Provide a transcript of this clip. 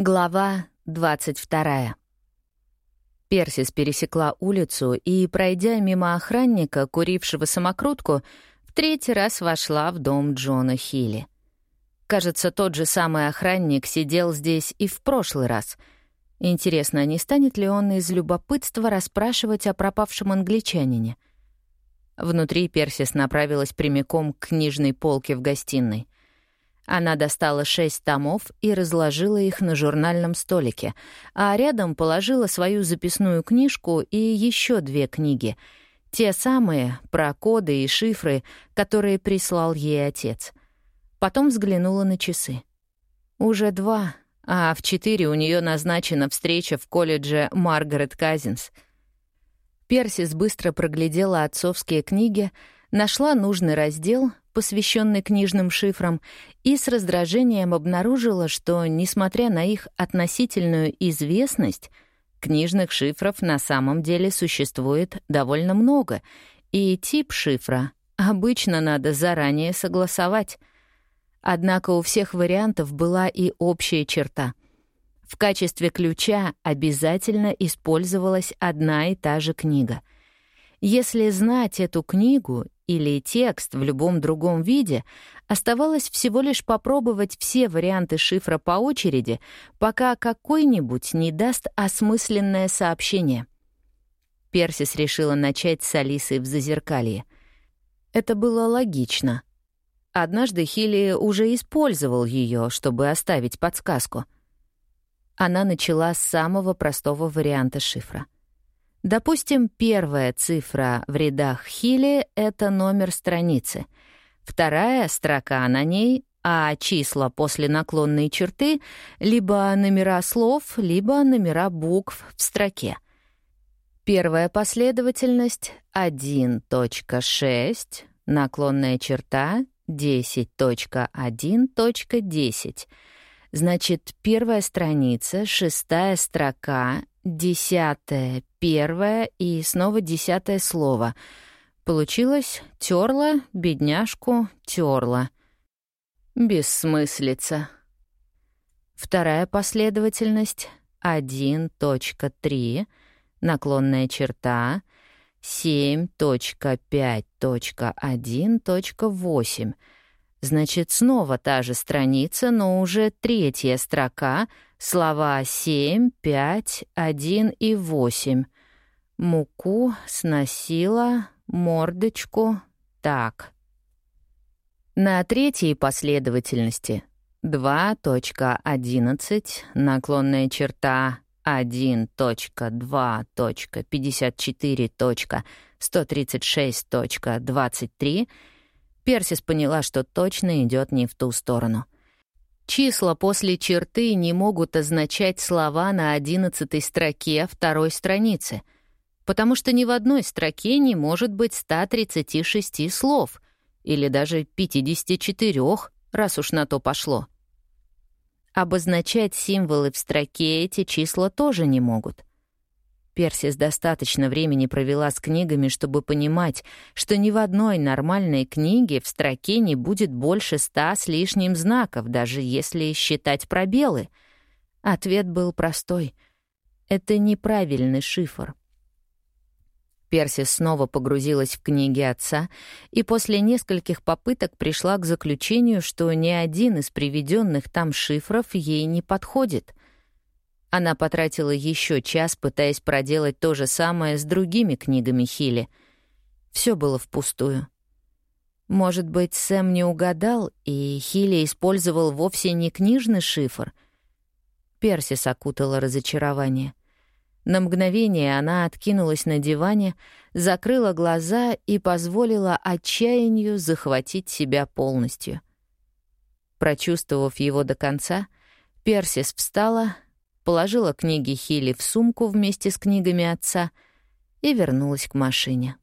Глава 22. Персис пересекла улицу и, пройдя мимо охранника, курившего самокрутку, в третий раз вошла в дом Джона Хилли. Кажется, тот же самый охранник сидел здесь и в прошлый раз. Интересно, не станет ли он из любопытства расспрашивать о пропавшем англичанине? Внутри Персис направилась прямиком к книжной полке в гостиной — она достала шесть томов и разложила их на журнальном столике, а рядом положила свою записную книжку и еще две книги. Те самые, про коды и шифры, которые прислал ей отец. Потом взглянула на часы. Уже два, а в четыре у нее назначена встреча в колледже Маргарет Казинс. Персис быстро проглядела отцовские книги, нашла нужный раздел, посвященный книжным шифрам, и с раздражением обнаружила, что, несмотря на их относительную известность, книжных шифров на самом деле существует довольно много, и тип шифра обычно надо заранее согласовать. Однако у всех вариантов была и общая черта. В качестве ключа обязательно использовалась одна и та же книга. Если знать эту книгу или текст в любом другом виде, оставалось всего лишь попробовать все варианты шифра по очереди, пока какой-нибудь не даст осмысленное сообщение. Персис решила начать с Алисой в Зазеркалье. Это было логично. Однажды Хилли уже использовал ее, чтобы оставить подсказку. Она начала с самого простого варианта шифра — Допустим, первая цифра в рядах Хили — это номер страницы. Вторая строка на ней, а числа после наклонной черты — либо номера слов, либо номера букв в строке. Первая последовательность — 1.6, наклонная черта — 10.1.10. Значит, первая страница, шестая строка, десятое, первое и снова десятое слово. Получилось «терла», «бедняжку», «терла». Бессмыслица. Вторая последовательность — 1.3, наклонная черта, 7.5.1.8. Значит, снова та же страница, но уже третья строка — Слова 7, 5, 1 и 8. Муку сносила, мордочку, так. На третьей последовательности 2.11, наклонная черта 1.2.54.136.23, Персис поняла, что точно идет не в ту сторону — Числа после черты не могут означать слова на одиннадцатой строке второй страницы, потому что ни в одной строке не может быть 136 слов или даже 54, раз уж на то пошло. Обозначать символы в строке эти числа тоже не могут. Персис достаточно времени провела с книгами, чтобы понимать, что ни в одной нормальной книге в строке не будет больше ста с лишним знаков, даже если считать пробелы. Ответ был простой. Это неправильный шифр. Персис снова погрузилась в книги отца и после нескольких попыток пришла к заключению, что ни один из приведенных там шифров ей не подходит. Она потратила еще час, пытаясь проделать то же самое с другими книгами Хилли. Все было впустую. Может быть, Сэм не угадал, и Хилли использовал вовсе не книжный шифр? Персис окутала разочарование. На мгновение она откинулась на диване, закрыла глаза и позволила отчаянию захватить себя полностью. Прочувствовав его до конца, Персис встала — положила книги Хилли в сумку вместе с книгами отца и вернулась к машине.